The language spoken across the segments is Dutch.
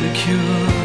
the cure.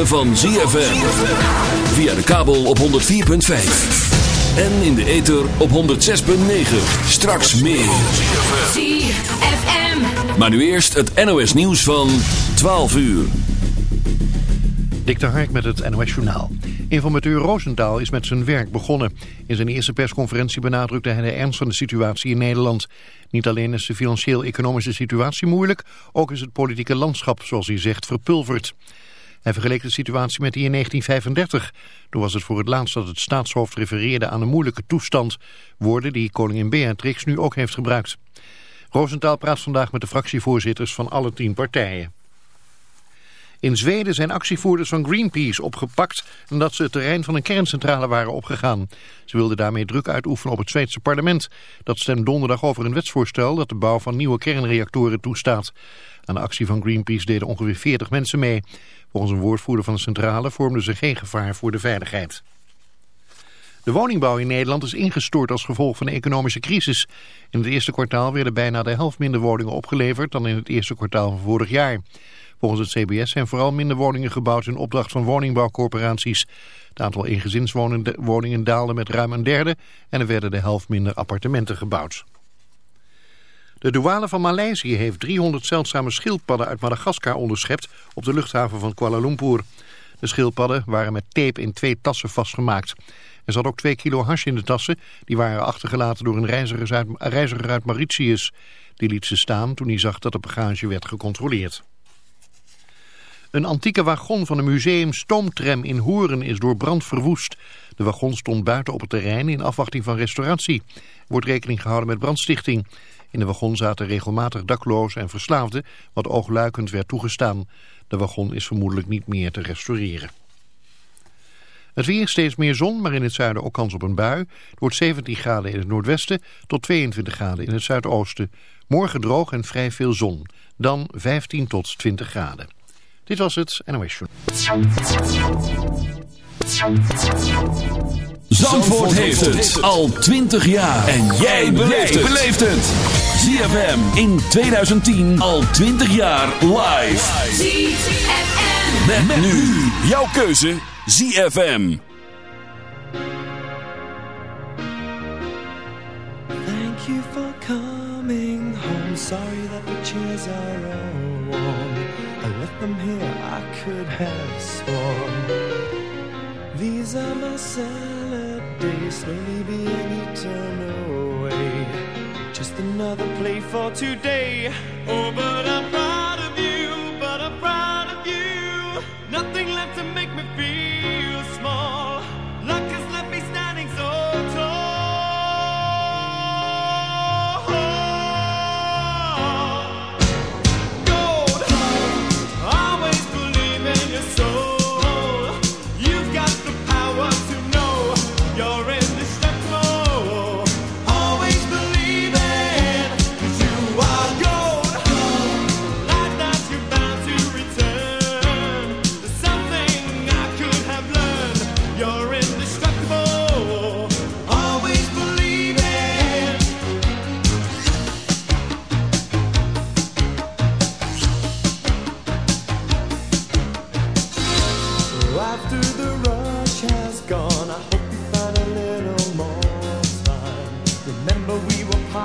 Ritme van ZFM. Via de kabel op 104.5. En in de ether op 106.9. Straks meer. ZFM. Maar nu eerst het NOS nieuws van 12 uur. Dik de Hark met het NOS Journaal. Informateur Roosendaal is met zijn werk begonnen. In zijn eerste persconferentie benadrukte hij de ernst van de situatie in Nederland. Niet alleen is de financieel-economische situatie moeilijk, ook is het politieke landschap, zoals hij zegt, verpulverd. Hij vergeleek de situatie met die in 1935. Toen was het voor het laatst dat het staatshoofd refereerde aan een moeilijke toestand. Woorden die koningin Beatrix nu ook heeft gebruikt. Roosentaal praat vandaag met de fractievoorzitters van alle tien partijen. In Zweden zijn actievoerders van Greenpeace opgepakt nadat ze het terrein van een kerncentrale waren opgegaan. Ze wilden daarmee druk uitoefenen op het Zweedse parlement. Dat stemt donderdag over een wetsvoorstel dat de bouw van nieuwe kernreactoren toestaat. Aan de actie van Greenpeace deden ongeveer 40 mensen mee. Volgens een woordvoerder van de centrale vormden ze geen gevaar voor de veiligheid. De woningbouw in Nederland is ingestort als gevolg van de economische crisis. In het eerste kwartaal werden bijna de helft minder woningen opgeleverd dan in het eerste kwartaal van vorig jaar. Volgens het CBS zijn vooral minder woningen gebouwd in opdracht van woningbouwcorporaties. Het aantal eengezinswoningen daalde met ruim een derde en er werden de helft minder appartementen gebouwd. De douane van Maleisië heeft 300 zeldzame schildpadden uit Madagaskar onderschept op de luchthaven van Kuala Lumpur. De schildpadden waren met tape in twee tassen vastgemaakt. Er zat ook twee kilo hash in de tassen. Die waren achtergelaten door een reiziger uit, Mauritius. Die liet ze staan toen hij zag dat de bagage werd gecontroleerd. Een antieke wagon van een museum Stoomtram in Hoeren is door brand verwoest. De wagon stond buiten op het terrein in afwachting van restauratie. Er wordt rekening gehouden met brandstichting. In de wagon zaten regelmatig daklozen en verslaafden, wat oogluikend werd toegestaan. De wagon is vermoedelijk niet meer te restaureren. Het weer steeds meer zon, maar in het zuiden ook kans op een bui. Het wordt 17 graden in het noordwesten tot 22 graden in het zuidoosten. Morgen droog en vrij veel zon. Dan 15 tot 20 graden. Dit was het NOS Show. Zandvoort heeft het al 20 jaar. En jij beleeft het. ZFM in 2010 al 20 jaar live. ZFM. Met, nu jouw keuze ZFM. Thank you for coming home. Sorry Are my salad days, slowly being eaten away. Just another play for today. Oh, but I'm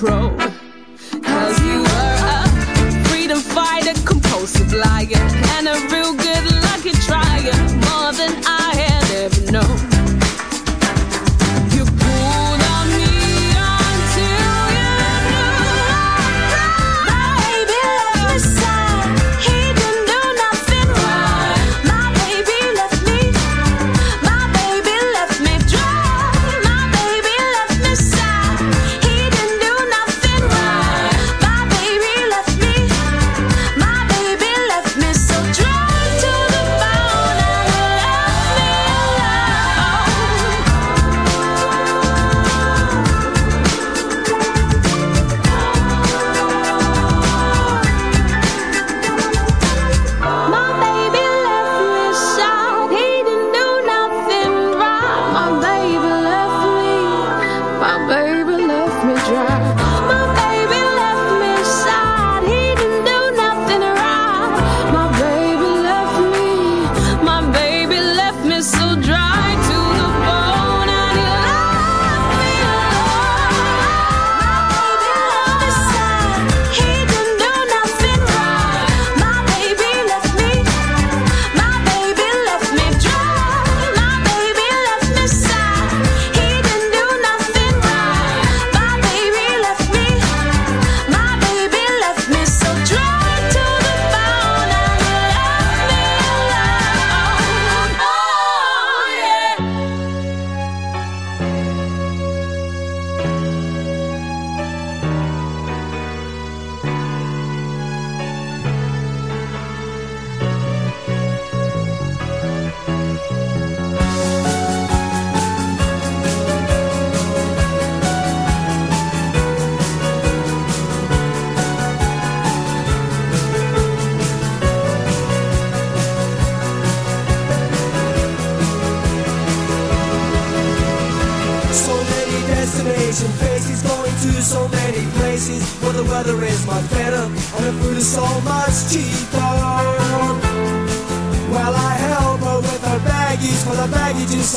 Pro.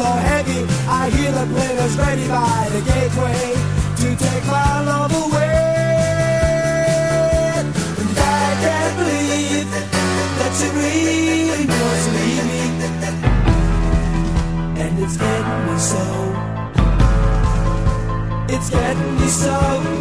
so heavy. I hear the players ready by the gateway to take my love away. And I can't believe that you really must leave me and it's getting me so. It's getting me so.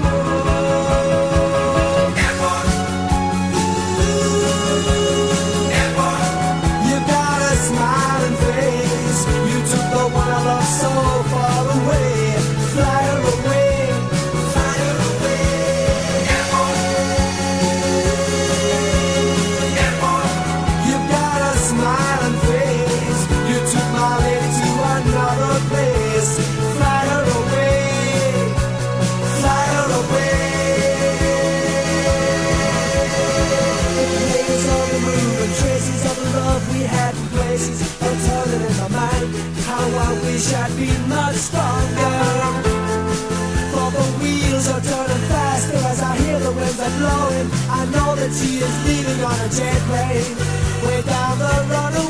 much stronger. For the wheels are turning faster as I hear the winds are blowing. I know that she is leaving on a jet plane. Way down the runaway.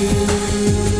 you.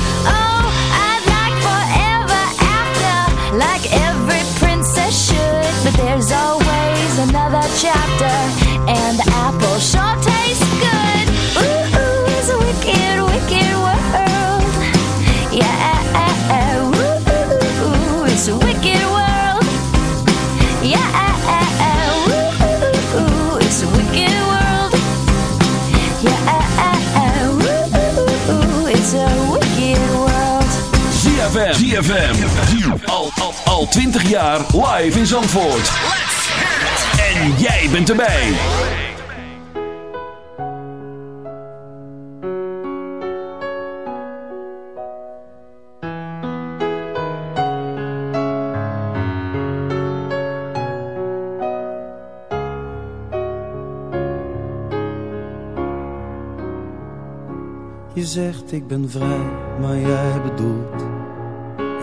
ZFM. ZFM. Al, al, al 20 jaar live in Zandvoort. En jij bent erbij. Je zegt ik ben vrij, maar jij bedoelt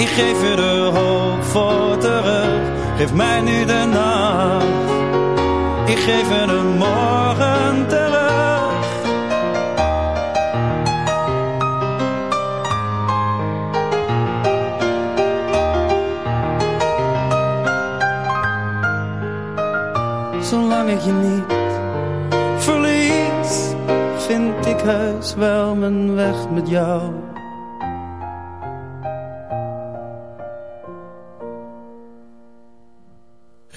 Ik geef je de hoop voor terug, geef mij nu de nacht. Ik geef je de morgen terug. Zolang ik je niet vind ik heus wel mijn weg met jou.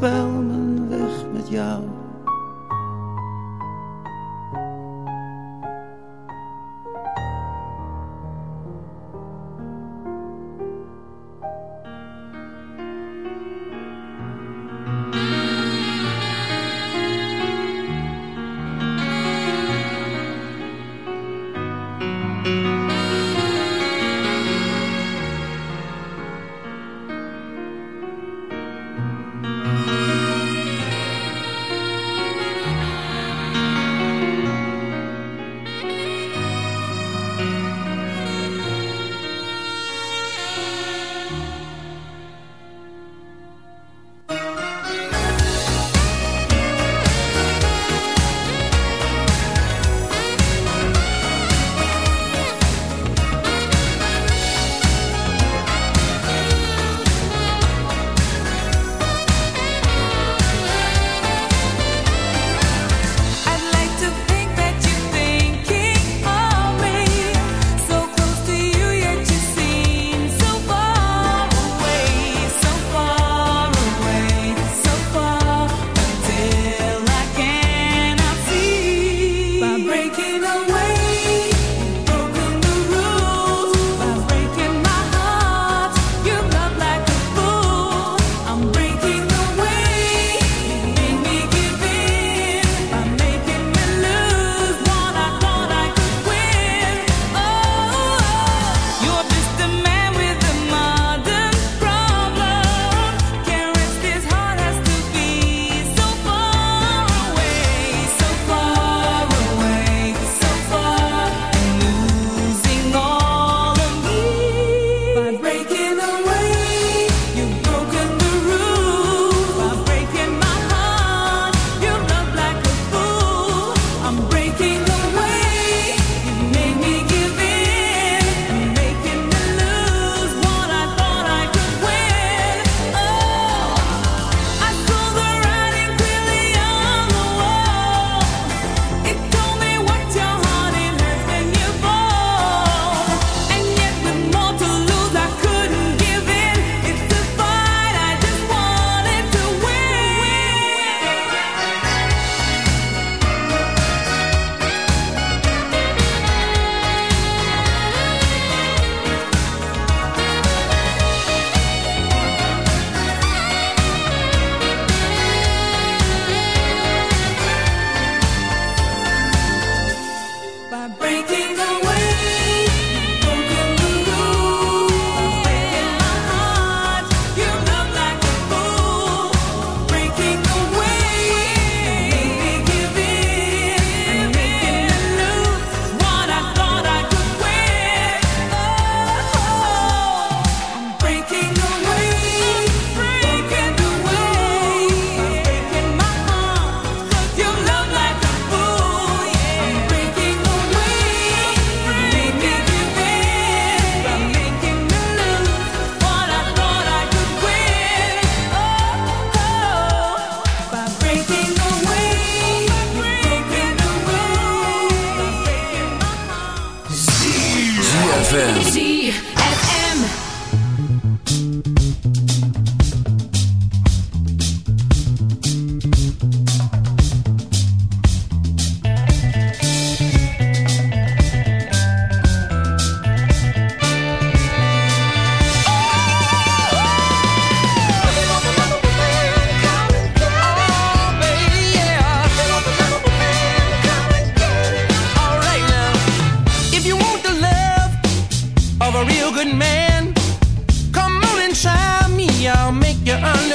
Wel mijn weg met jou.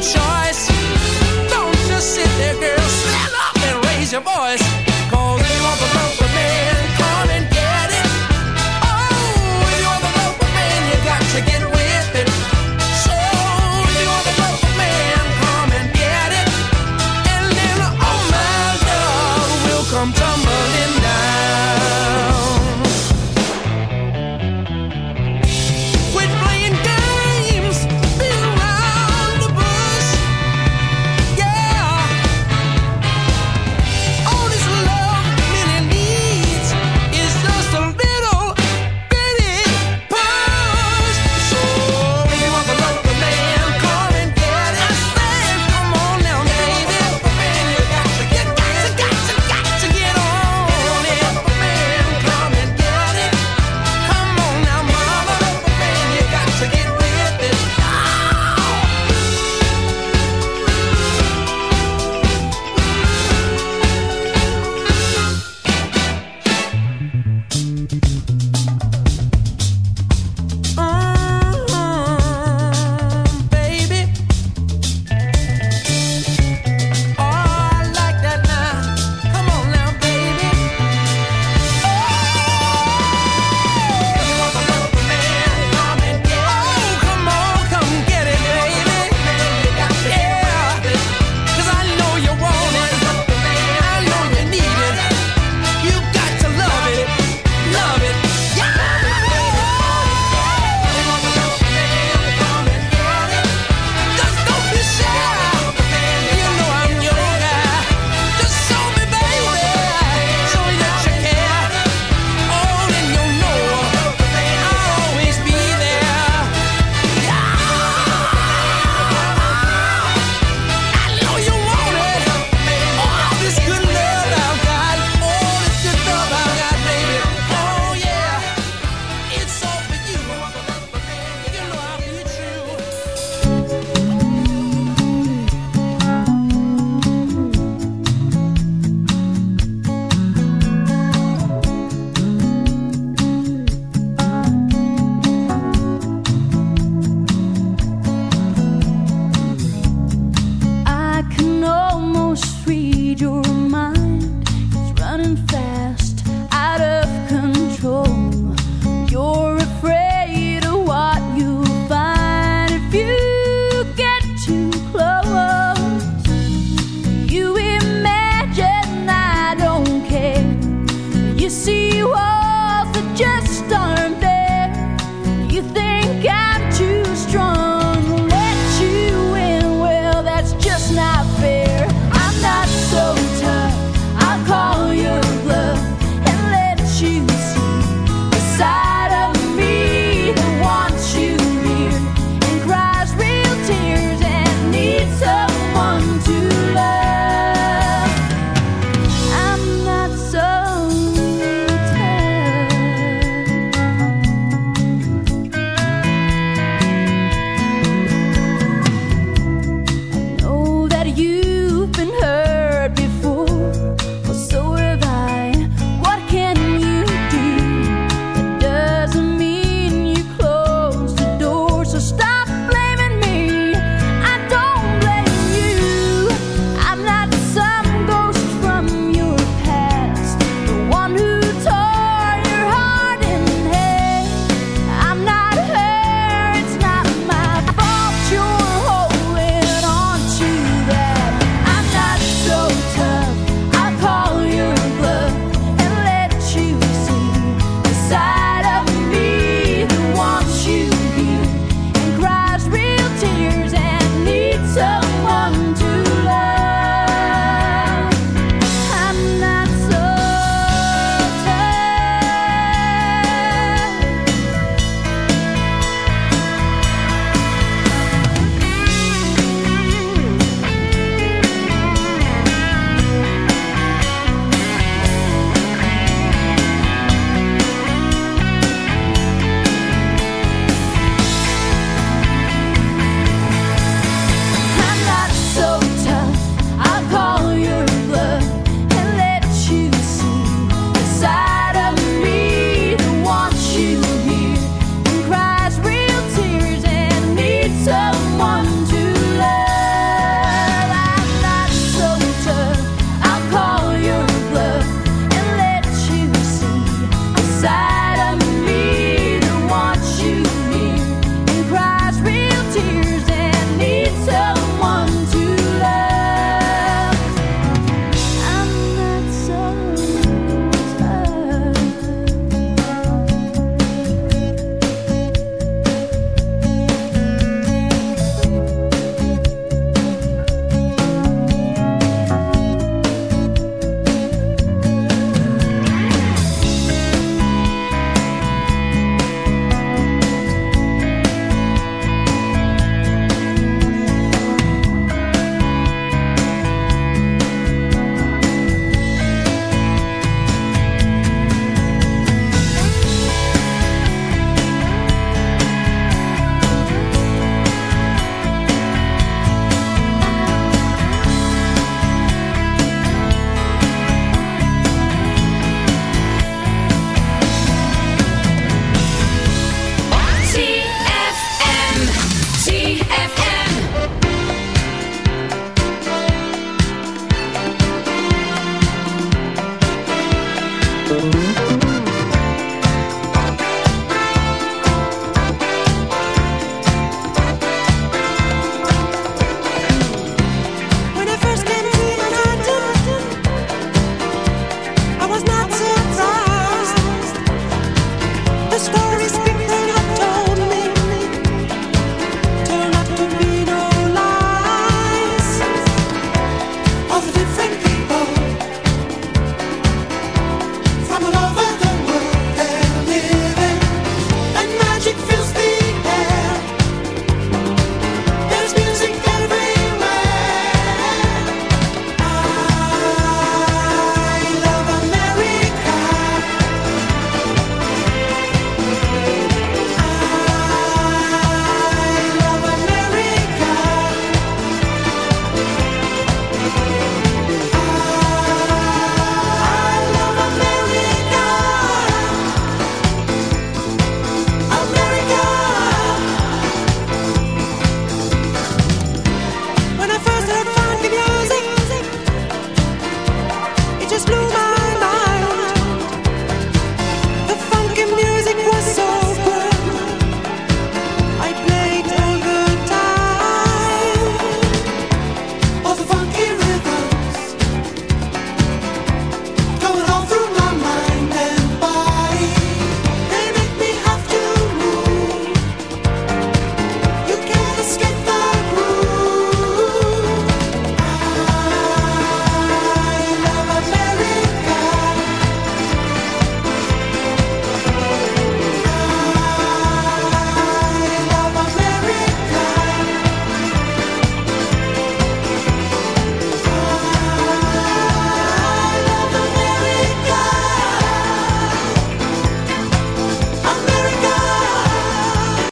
choice.